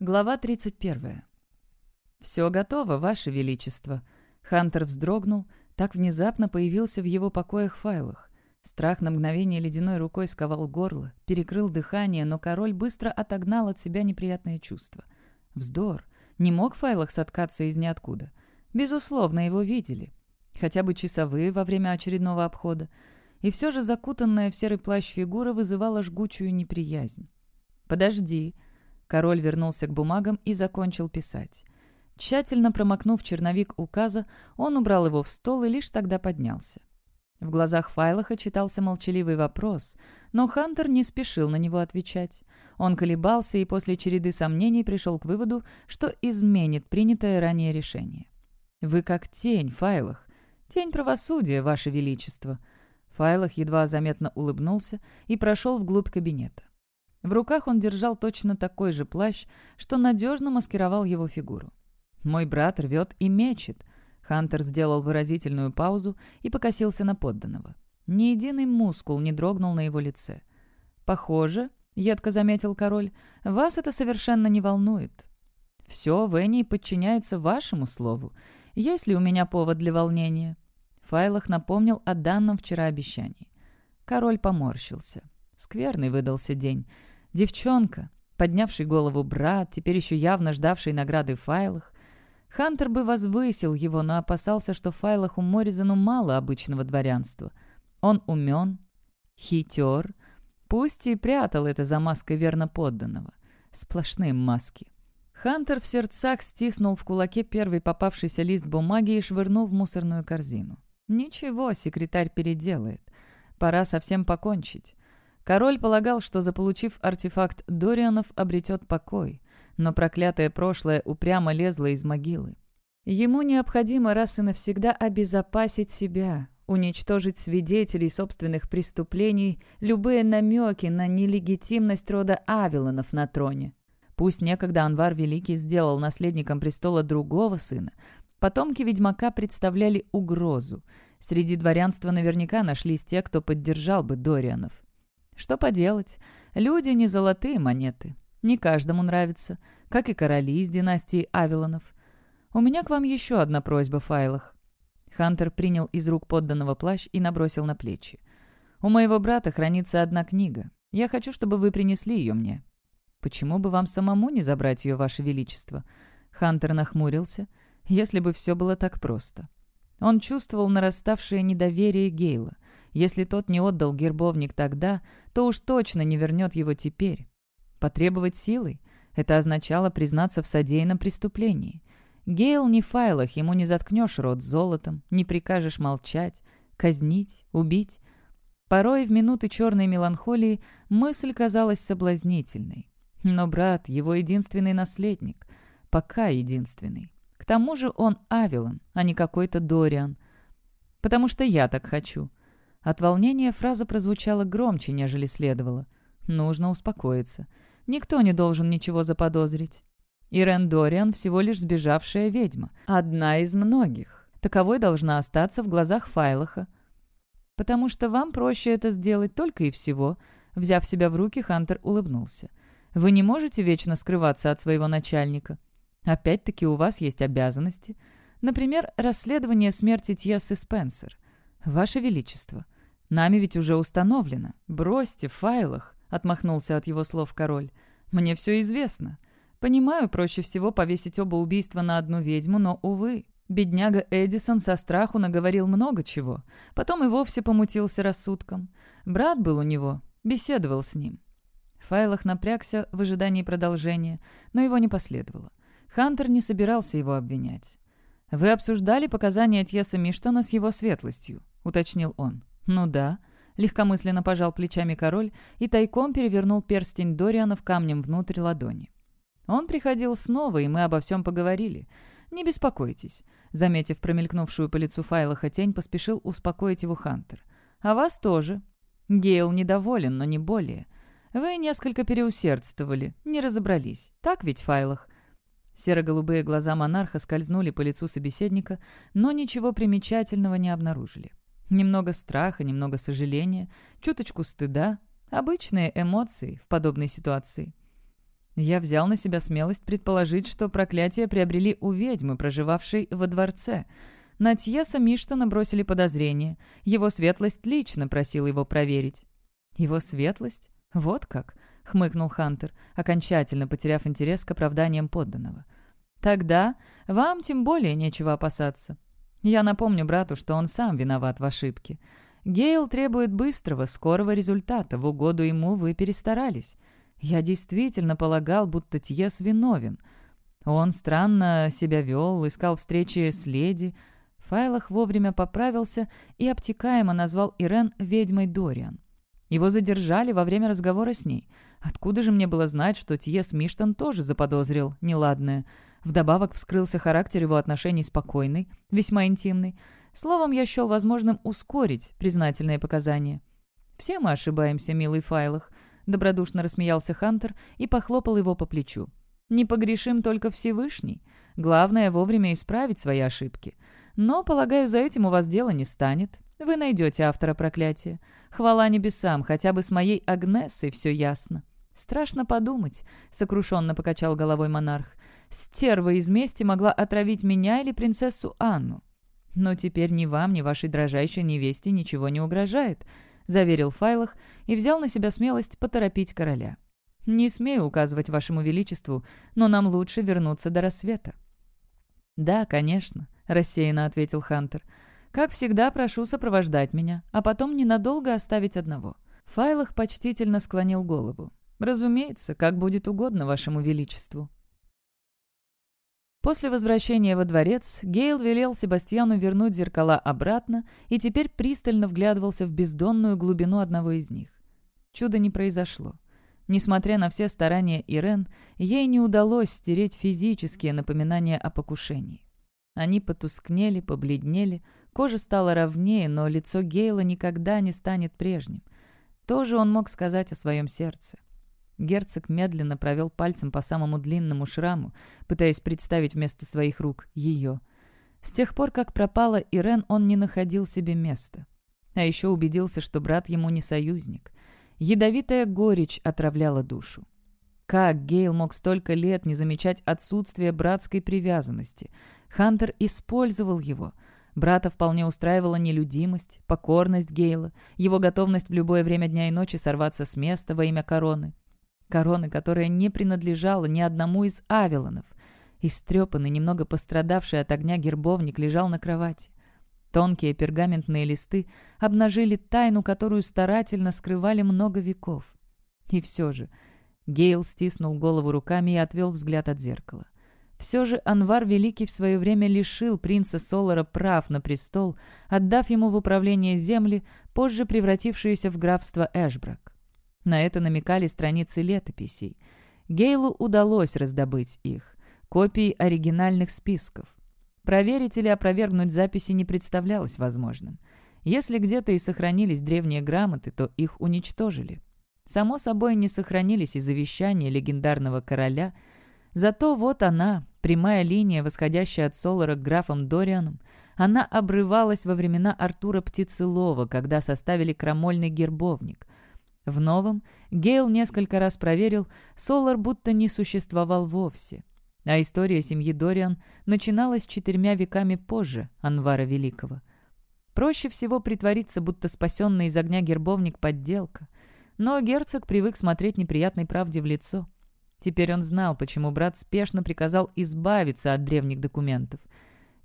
Глава 31. «Все готово, Ваше Величество». Хантер вздрогнул, так внезапно появился в его покоях файлах. Страх на мгновение ледяной рукой сковал горло, перекрыл дыхание, но король быстро отогнал от себя неприятное чувство. Вздор. Не мог файлах соткаться из ниоткуда. Безусловно, его видели. Хотя бы часовые во время очередного обхода. И все же закутанная в серый плащ фигура вызывала жгучую неприязнь. «Подожди», Король вернулся к бумагам и закончил писать. Тщательно промокнув черновик указа, он убрал его в стол и лишь тогда поднялся. В глазах Файлаха читался молчаливый вопрос, но Хантер не спешил на него отвечать. Он колебался и после череды сомнений пришел к выводу, что изменит принятое ранее решение. «Вы как тень, Файлах. Тень правосудия, Ваше Величество». Файлах едва заметно улыбнулся и прошел вглубь кабинета. В руках он держал точно такой же плащ, что надежно маскировал его фигуру. «Мой брат рвет и мечет». Хантер сделал выразительную паузу и покосился на подданного. Ни единый мускул не дрогнул на его лице. «Похоже», — едко заметил король, — «вас это совершенно не волнует. Все в Энии подчиняется вашему слову. Есть ли у меня повод для волнения?» Файлах напомнил о данном вчера обещании. Король поморщился. Скверный выдался день. Девчонка, поднявший голову брат, теперь еще явно ждавший награды в файлах. Хантер бы возвысил его, но опасался, что в файлах у Моризану мало обычного дворянства. Он умен, хитер, пусть и прятал это за маской верно подданного. Сплошные маски. Хантер в сердцах стиснул в кулаке первый попавшийся лист бумаги и швырнул в мусорную корзину. «Ничего, секретарь переделает. Пора совсем покончить. Король полагал, что, заполучив артефакт Дорианов, обретет покой, но проклятое прошлое упрямо лезло из могилы. Ему необходимо раз и навсегда обезопасить себя, уничтожить свидетелей собственных преступлений, любые намеки на нелегитимность рода Авилонов на троне. Пусть некогда Анвар Великий сделал наследником престола другого сына, потомки ведьмака представляли угрозу. Среди дворянства наверняка нашлись те, кто поддержал бы Дорианов. Что поделать? Люди не золотые монеты. Не каждому нравится, как и короли из династии Авилонов. У меня к вам еще одна просьба в файлах. Хантер принял из рук подданного плащ и набросил на плечи. «У моего брата хранится одна книга. Я хочу, чтобы вы принесли ее мне». «Почему бы вам самому не забрать ее, Ваше Величество?» Хантер нахмурился. «Если бы все было так просто». Он чувствовал нараставшее недоверие Гейла — если тот не отдал гербовник тогда, то уж точно не вернет его теперь. Потребовать силой — это означало признаться в содеянном преступлении. Гейл не в файлах, ему не заткнешь рот золотом, не прикажешь молчать, казнить, убить. Порой в минуты черной меланхолии мысль казалась соблазнительной. Но брат — его единственный наследник. Пока единственный. К тому же он Авилон, а не какой-то Дориан. Потому что я так хочу. От волнения фраза прозвучала громче, нежели следовало. Нужно успокоиться. Никто не должен ничего заподозрить. Ирен Дориан всего лишь сбежавшая ведьма. Одна из многих. Таковой должна остаться в глазах Файлаха. «Потому что вам проще это сделать только и всего», Взяв себя в руки, Хантер улыбнулся. «Вы не можете вечно скрываться от своего начальника. Опять-таки у вас есть обязанности. Например, расследование смерти Тьессы Спенсер. «Ваше Величество, нами ведь уже установлено. Бросьте в файлах», — отмахнулся от его слов король. «Мне все известно. Понимаю, проще всего повесить оба убийства на одну ведьму, но, увы, бедняга Эдисон со страху наговорил много чего. Потом и вовсе помутился рассудком. Брат был у него, беседовал с ним». В файлах напрягся в ожидании продолжения, но его не последовало. Хантер не собирался его обвинять. «Вы обсуждали показания Тьеса Миштона с его светлостью?» — уточнил он. «Ну да», — легкомысленно пожал плечами король и тайком перевернул перстень Дориана в камнем внутрь ладони. Он приходил снова, и мы обо всем поговорили. Не беспокойтесь. Заметив промелькнувшую по лицу Файлаха тень, поспешил успокоить его Хантер. А вас тоже. Гейл недоволен, но не более. Вы несколько переусердствовали, не разобрались. Так ведь, Файлах? Серо-голубые глаза монарха скользнули по лицу собеседника, но ничего примечательного не обнаружили. Немного страха, немного сожаления, чуточку стыда. Обычные эмоции в подобной ситуации. Я взял на себя смелость предположить, что проклятие приобрели у ведьмы, проживавшей во дворце. На Тьеса Миштона бросили подозрение. Его светлость лично просил его проверить. «Его светлость? Вот как?» — хмыкнул Хантер, окончательно потеряв интерес к оправданиям подданного. «Тогда вам тем более нечего опасаться. Я напомню брату, что он сам виноват в ошибке. Гейл требует быстрого, скорого результата. В угоду ему вы перестарались. Я действительно полагал, будто Тьес виновен. Он странно себя вел, искал встречи с леди. Файлах вовремя поправился и обтекаемо назвал Ирен ведьмой Дориан. Его задержали во время разговора с ней. Откуда же мне было знать, что Тьес Миштон тоже заподозрил неладное? Вдобавок вскрылся характер его отношений спокойный, весьма интимный. Словом, я счел возможным ускорить признательные показания. Все мы ошибаемся, милый Файлах. Добродушно рассмеялся Хантер и похлопал его по плечу. «Не погрешим только Всевышний. Главное, вовремя исправить свои ошибки. Но, полагаю, за этим у вас дело не станет. Вы найдете автора проклятия. Хвала небесам, хотя бы с моей Агнессой все ясно». «Страшно подумать», — сокрушенно покачал головой монарх. «Стерва из мести могла отравить меня или принцессу Анну. Но теперь ни вам, ни вашей дрожайшей невесте ничего не угрожает заверил Файлах и взял на себя смелость поторопить короля. «Не смею указывать вашему величеству, но нам лучше вернуться до рассвета». «Да, конечно», — рассеянно ответил Хантер. «Как всегда, прошу сопровождать меня, а потом ненадолго оставить одного». Файлах почтительно склонил голову. «Разумеется, как будет угодно вашему величеству». После возвращения во дворец Гейл велел Себастьяну вернуть зеркала обратно и теперь пристально вглядывался в бездонную глубину одного из них. Чудо не произошло. Несмотря на все старания Ирен, ей не удалось стереть физические напоминания о покушении. Они потускнели, побледнели, кожа стала ровнее, но лицо Гейла никогда не станет прежним. Тоже он мог сказать о своем сердце. Герцог медленно провел пальцем по самому длинному шраму, пытаясь представить вместо своих рук ее. С тех пор, как пропала Ирен, он не находил себе места. А еще убедился, что брат ему не союзник. Ядовитая горечь отравляла душу. Как Гейл мог столько лет не замечать отсутствие братской привязанности? Хантер использовал его. Брата вполне устраивала нелюдимость, покорность Гейла, его готовность в любое время дня и ночи сорваться с места во имя короны. Короны, которая не принадлежала ни одному из авелонов. Истрепанный, немного пострадавший от огня гербовник лежал на кровати. Тонкие пергаментные листы обнажили тайну, которую старательно скрывали много веков. И все же Гейл стиснул голову руками и отвел взгляд от зеркала. Все же Анвар Великий в свое время лишил принца Солара прав на престол, отдав ему в управление земли, позже превратившиеся в графство Эшбрак. На это намекали страницы летописей. Гейлу удалось раздобыть их, копии оригинальных списков. Проверить или опровергнуть записи не представлялось возможным. Если где-то и сохранились древние грамоты, то их уничтожили. Само собой, не сохранились и завещания легендарного короля. Зато вот она, прямая линия, восходящая от Солара к графам Дорианом, она обрывалась во времена Артура Птицелова, когда составили крамольный гербовник — в новом Гейл несколько раз проверил, Солар будто не существовал вовсе. А история семьи Дориан начиналась четырьмя веками позже Анвара Великого. Проще всего притвориться, будто спасенный из огня гербовник — подделка. Но герцог привык смотреть неприятной правде в лицо. Теперь он знал, почему брат спешно приказал избавиться от древних документов.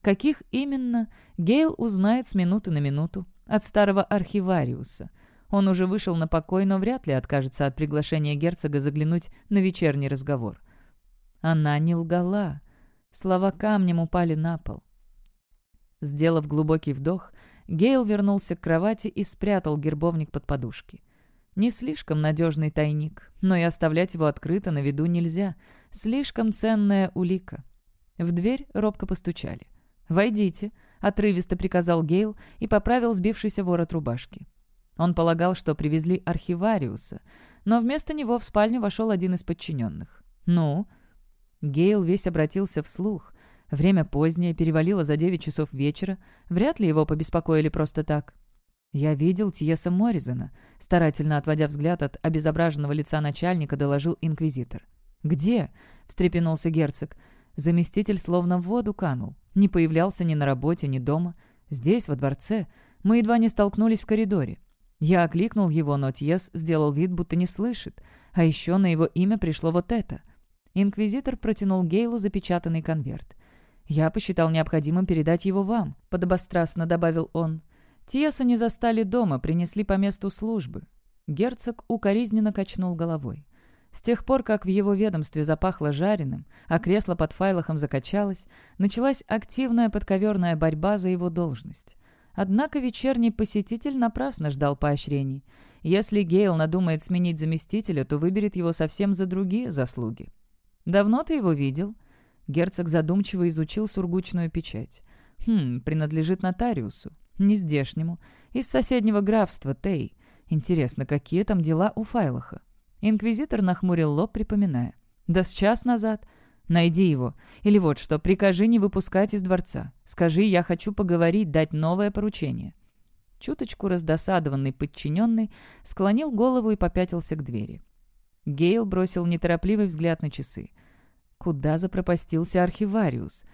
Каких именно, Гейл узнает с минуты на минуту от старого архивариуса — он уже вышел на покой, но вряд ли откажется от приглашения герцога заглянуть на вечерний разговор. Она не лгала. Слова камнем упали на пол. Сделав глубокий вдох, Гейл вернулся к кровати и спрятал гербовник под подушки. Не слишком надежный тайник, но и оставлять его открыто на виду нельзя. Слишком ценная улика. В дверь робко постучали. «Войдите», — отрывисто приказал Гейл и поправил сбившийся ворот рубашки. Он полагал, что привезли архивариуса, но вместо него в спальню вошел один из подчиненных. «Ну?» Гейл весь обратился вслух. Время позднее, перевалило за девять часов вечера. Вряд ли его побеспокоили просто так. «Я видел Тьеса Морризона», — старательно отводя взгляд от обезображенного лица начальника, доложил инквизитор. «Где?» — встрепенулся герцог. Заместитель словно в воду канул. Не появлялся ни на работе, ни дома. Здесь, во дворце. Мы едва не столкнулись в коридоре. Я окликнул его, но Тьес сделал вид, будто не слышит. А еще на его имя пришло вот это. Инквизитор протянул Гейлу запечатанный конверт. «Я посчитал необходимым передать его вам», — подобострастно добавил он. Тьеса не застали дома, принесли по месту службы. Герцог укоризненно качнул головой. С тех пор, как в его ведомстве запахло жареным, а кресло под файлахом закачалось, началась активная подковерная борьба за его должность. Однако вечерний посетитель напрасно ждал поощрений. Если Гейл надумает сменить заместителя, то выберет его совсем за другие заслуги. «Давно ты его видел?» Герцог задумчиво изучил сургучную печать. «Хм, принадлежит нотариусу. Не здешнему. Из соседнего графства, Тей. Интересно, какие там дела у Файлаха?» Инквизитор нахмурил лоб, припоминая. «Да с час назад. Найди его. Или вот что, прикажи не выпускать из дворца. Скажи, я хочу поговорить, дать новое поручение». Чуточку раздосадованный подчиненный склонил голову и попятился к двери. Гейл бросил неторопливый взгляд на часы. Куда запропастился архивариус?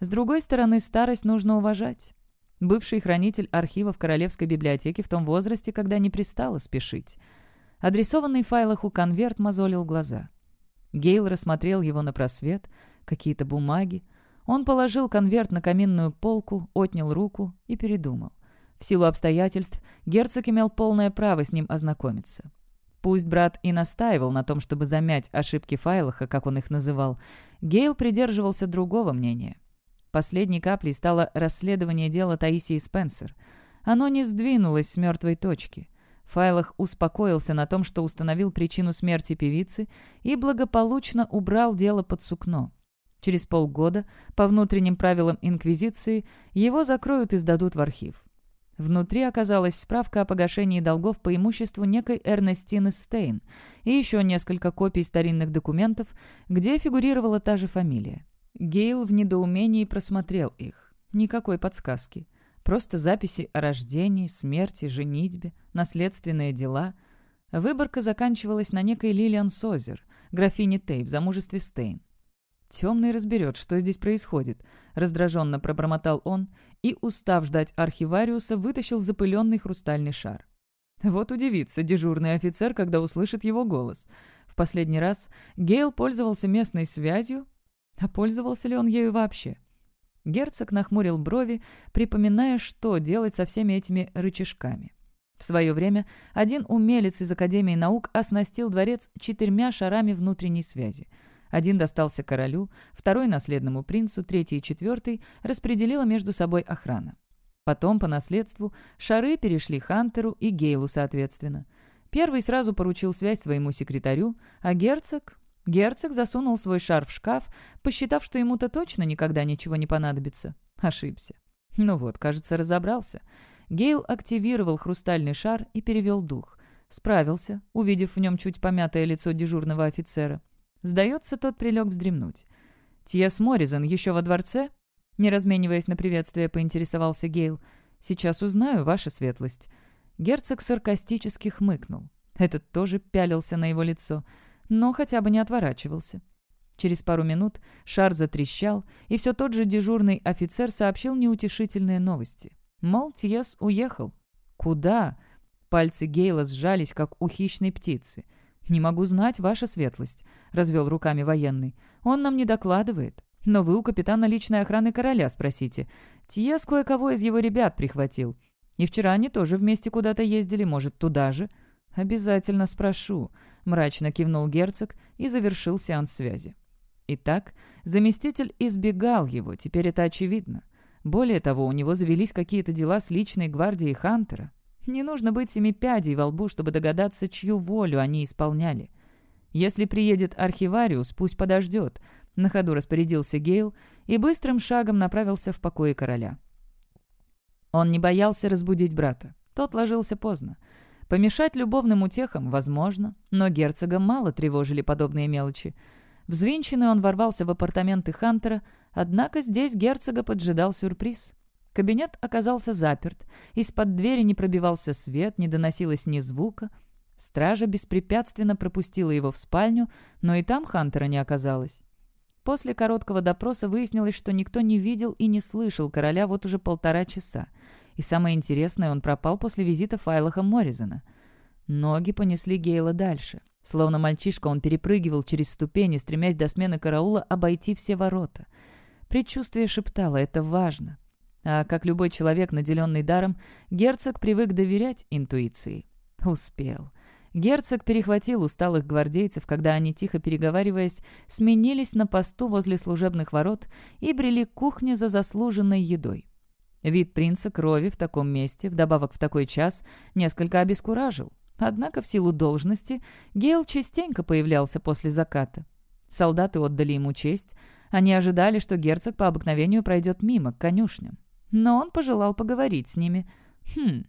С другой стороны, старость нужно уважать. Бывший хранитель архива в Королевской библиотеке в том возрасте, когда не пристало спешить. Адресованный в файлах у конверт мозолил глаза. Гейл рассмотрел его на просвет, какие-то бумаги. Он положил конверт на каминную полку, отнял руку и передумал. В силу обстоятельств герцог имел полное право с ним ознакомиться. Пусть брат и настаивал на том, чтобы замять ошибки Файлаха, как он их называл, Гейл придерживался другого мнения. Последней каплей стало расследование дела Таисии Спенсер. Оно не сдвинулось с мертвой точки. Файлах успокоился на том, что установил причину смерти певицы и благополучно убрал дело под сукно. Через полгода, по внутренним правилам Инквизиции, его закроют и сдадут в архив. Внутри оказалась справка о погашении долгов по имуществу некой Эрнестины Стейн и еще несколько копий старинных документов, где фигурировала та же фамилия. Гейл в недоумении просмотрел их. Никакой подсказки. Просто записи о рождении, смерти, женитьбе, наследственные дела. Выборка заканчивалась на некой Лилиан Созер, графине Тейп, в замужестве Стейн. «Темный разберет, что здесь происходит», — раздраженно пробормотал он и, устав ждать архивариуса, вытащил запыленный хрустальный шар. Вот удивится дежурный офицер, когда услышит его голос. В последний раз Гейл пользовался местной связью, а пользовался ли он ею вообще? Герцог нахмурил брови, припоминая, что делать со всеми этими рычажками. В свое время один умелец из Академии наук оснастил дворец четырьмя шарами внутренней связи. Один достался королю, второй — наследному принцу, третий и четвертый распределила между собой охрана. Потом, по наследству, шары перешли Хантеру и Гейлу, соответственно. Первый сразу поручил связь своему секретарю, а герцог Герцог засунул свой шар в шкаф, посчитав, что ему-то точно никогда ничего не понадобится. Ошибся. Ну вот, кажется, разобрался. Гейл активировал хрустальный шар и перевел дух. Справился, увидев в нем чуть помятое лицо дежурного офицера. Сдается, тот прилег вздремнуть. «Тьес Морризон еще во дворце?» Не размениваясь на приветствие, поинтересовался Гейл. «Сейчас узнаю, ваша светлость». Герцог саркастически хмыкнул. Этот тоже пялился на его лицо но хотя бы не отворачивался. Через пару минут шар затрещал, и все тот же дежурный офицер сообщил неутешительные новости. Мол, Тьес уехал. «Куда?» Пальцы Гейла сжались, как у хищной птицы. «Не могу знать, ваша светлость», — развел руками военный. «Он нам не докладывает. Но вы у капитана личной охраны короля спросите. Тьес кое-кого из его ребят прихватил. И вчера они тоже вместе куда-то ездили, может, туда же?» «Обязательно спрошу», — мрачно кивнул герцог и завершил сеанс связи. Итак, заместитель избегал его, теперь это очевидно. Более того, у него завелись какие-то дела с личной гвардией Хантера. Не нужно быть семи пядей во лбу, чтобы догадаться, чью волю они исполняли. Если приедет архивариус, пусть подождет. На ходу распорядился Гейл и быстрым шагом направился в покое короля. Он не боялся разбудить брата. Тот ложился поздно. Помешать любовным утехам возможно, но герцога мало тревожили подобные мелочи. Взвинченный он ворвался в апартаменты Хантера, однако здесь герцога поджидал сюрприз. Кабинет оказался заперт, из-под двери не пробивался свет, не доносилось ни звука. Стража беспрепятственно пропустила его в спальню, но и там Хантера не оказалось. После короткого допроса выяснилось, что никто не видел и не слышал короля вот уже полтора часа. И самое интересное, он пропал после визита Файлаха Морризона. Ноги понесли Гейла дальше. Словно мальчишка, он перепрыгивал через ступени, стремясь до смены караула обойти все ворота. Предчувствие шептало «это важно». А как любой человек, наделенный даром, герцог привык доверять интуиции. Успел. Герцог перехватил усталых гвардейцев, когда они, тихо переговариваясь, сменились на посту возле служебных ворот и брели к кухне за заслуженной едой. Вид принца крови в таком месте, вдобавок в такой час, несколько обескуражил. Однако в силу должности Гейл частенько появлялся после заката. Солдаты отдали ему честь. Они ожидали, что герцог по обыкновению пройдет мимо, к конюшням. Но он пожелал поговорить с ними. Хм,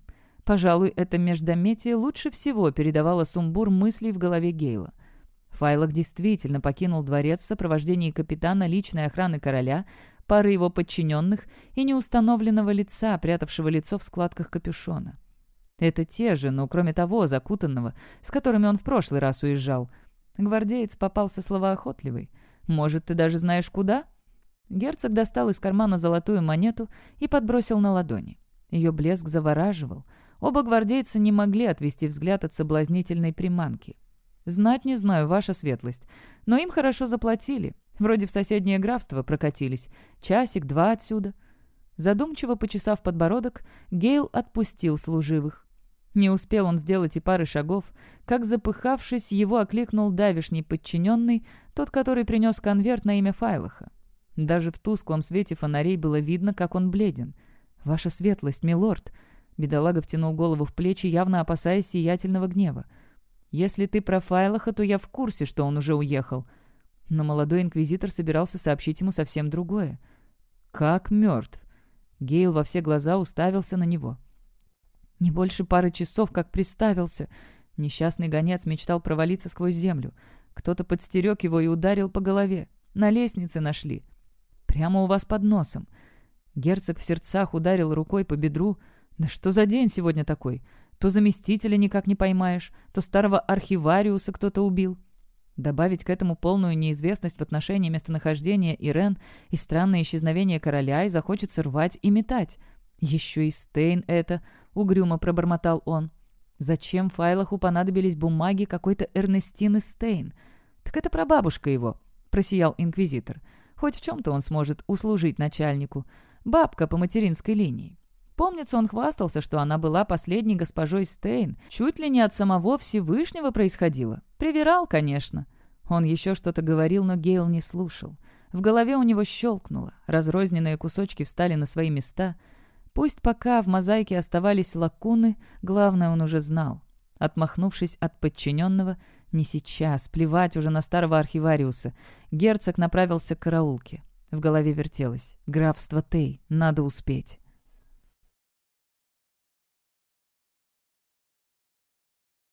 Пожалуй, это междометие лучше всего передавало сумбур мыслей в голове Гейла. Файлок действительно покинул дворец в сопровождении капитана личной охраны короля, пары его подчиненных и неустановленного лица, прятавшего лицо в складках капюшона. Это те же, но кроме того, закутанного, с которыми он в прошлый раз уезжал. Гвардеец попался словоохотливый. «Может, ты даже знаешь, куда?» Герцог достал из кармана золотую монету и подбросил на ладони. Ее блеск завораживал — Оба гвардейца не могли отвести взгляд от соблазнительной приманки. «Знать не знаю, ваша светлость, но им хорошо заплатили. Вроде в соседнее графство прокатились. Часик-два отсюда». Задумчиво почесав подбородок, Гейл отпустил служивых. Не успел он сделать и пары шагов, как, запыхавшись, его окликнул давишний подчиненный, тот, который принес конверт на имя Файлаха. Даже в тусклом свете фонарей было видно, как он бледен. «Ваша светлость, милорд!» Бедолага втянул голову в плечи, явно опасаясь сиятельного гнева. «Если ты про Файлаха, то я в курсе, что он уже уехал». Но молодой инквизитор собирался сообщить ему совсем другое. «Как мертв?» Гейл во все глаза уставился на него. «Не больше пары часов, как приставился». Несчастный гонец мечтал провалиться сквозь землю. Кто-то подстерег его и ударил по голове. На лестнице нашли. Прямо у вас под носом. Герцог в сердцах ударил рукой по бедру, да что за день сегодня такой? То заместителя никак не поймаешь, то старого архивариуса кто-то убил. Добавить к этому полную неизвестность в отношении местонахождения Ирен и странное исчезновение короля и захочется рвать и метать. Еще и Стейн это, угрюмо пробормотал он. Зачем Файлаху понадобились бумаги какой-то Эрнестины Стейн? Так это прабабушка его, просиял инквизитор. Хоть в чем-то он сможет услужить начальнику. Бабка по материнской линии. Помнится, он хвастался, что она была последней госпожой Стейн. Чуть ли не от самого Всевышнего происходило. Привирал, конечно. Он еще что-то говорил, но Гейл не слушал. В голове у него щелкнуло. Разрозненные кусочки встали на свои места. Пусть пока в мозаике оставались лакуны, главное он уже знал. Отмахнувшись от подчиненного, не сейчас, плевать уже на старого архивариуса, герцог направился к караулке. В голове вертелось. «Графство Тей, надо успеть».